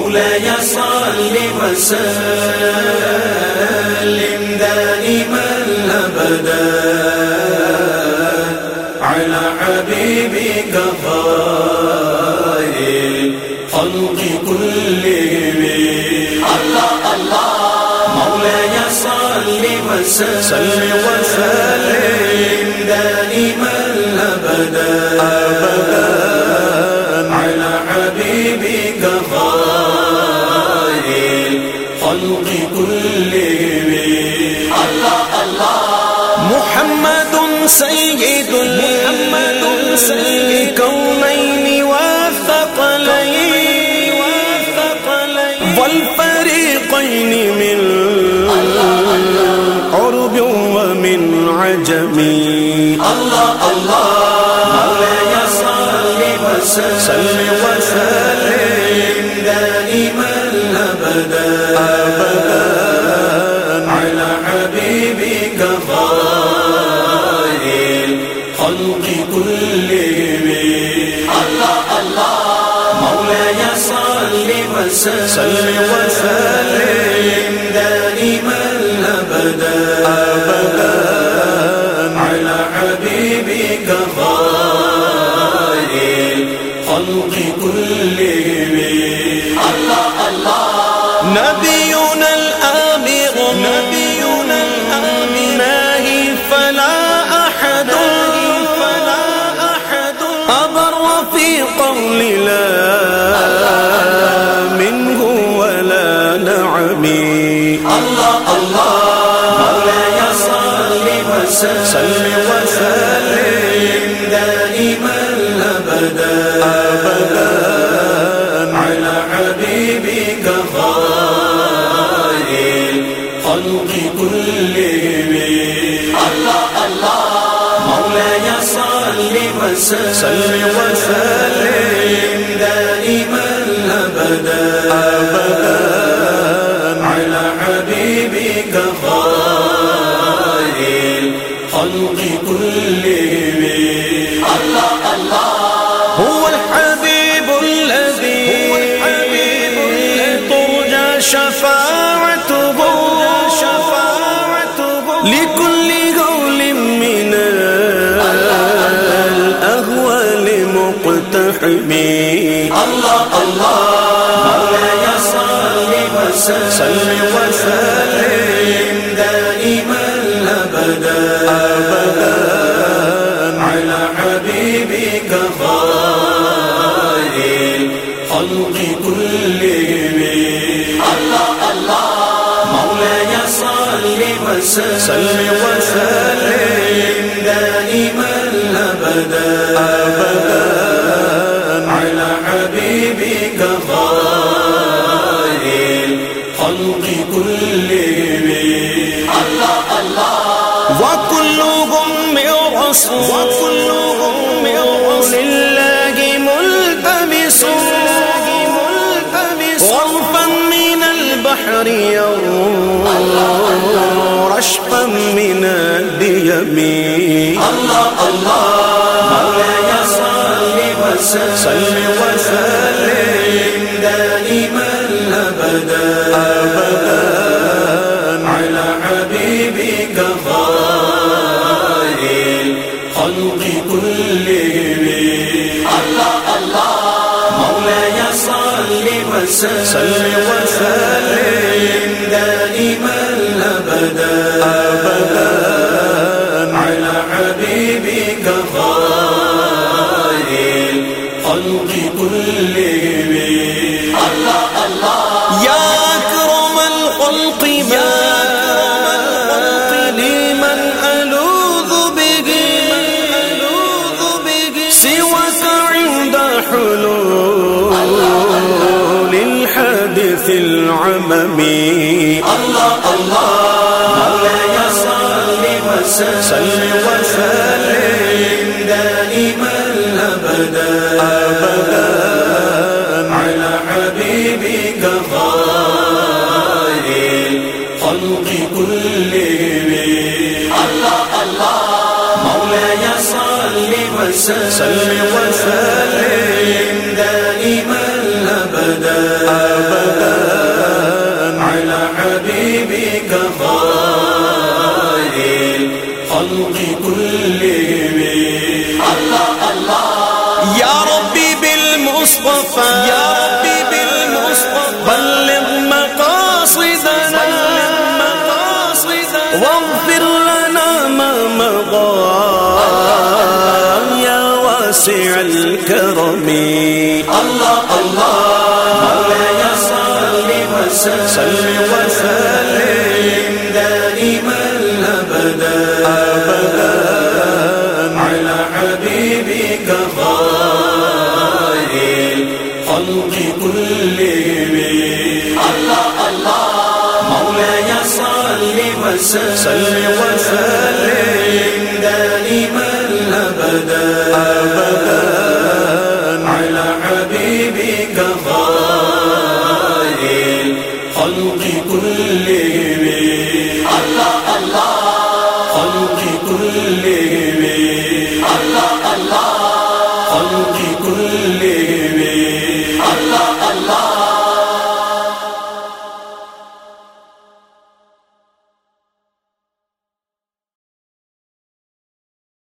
مولاي صل وسلم دائما أبدا على حبيبك خير الخلق كلهم الله الله مولاي صل وسلم وسلم دائما أبدا أبدا محمد سيد محمد سيد الكونين والثقلين والفريقين من عرب ومن عجم الله الله صل وسلم دائما ابدا ابدا على حبيبك خير خلق كلهم الله الله نعمي الله الله مولاي صل وسلم وسلم دائما ابدا ابدا على حبيبك خير الخلق كلهم الله الله مولاي صل وسلم وسلم دائما ابدا ابدا على حبيبك خير الخلق كلهم الله الله. هو الحبيب الذي هو الحبيب ترجى شفاعته شفاعته لكل قول من الأهوال الله الله. وسلم وسلم دائما ابدا ابدا على حبيبك خير الخلق كلهم الله الله مولاي صل وسلم وسلم دائما ابدا ابدا على حبيبك خير الخلق كلهم الله الله وكلهم رسول وكلهم رسول الله ملتمس غرفا من البحر يروم رشفا من الديم الله الله مولاي صل وسلم صل وسلم دائما ابدا ابدا على حبيبك خير الخلق كلهم الله الله يا أكرم الخلق يا لمن سواك عند حلول الحادث العممي الله الله مولاي صل وسلم وسلم دائما ابدا ابدا على حبيبك خير الخلق كلهم الله الله مولاي صل وسلم وسلم دائما ابدا ابدا حبيبك خير الخلق كلهم الله الله يا ربي بالمصطفى، يا ربي بالمصطفى. بلغ مقاصدنا. واغفر لنا ما مضى، يا واسع الكرم. الله الله مولاي صل وسلم وسلم دائما ابدا ابدا على حبيبك خير الخلق كلهم الله الله مولاي صل وسلم وسلم خلق کلے میں۔ اللہ اللہ خلق کلے میں۔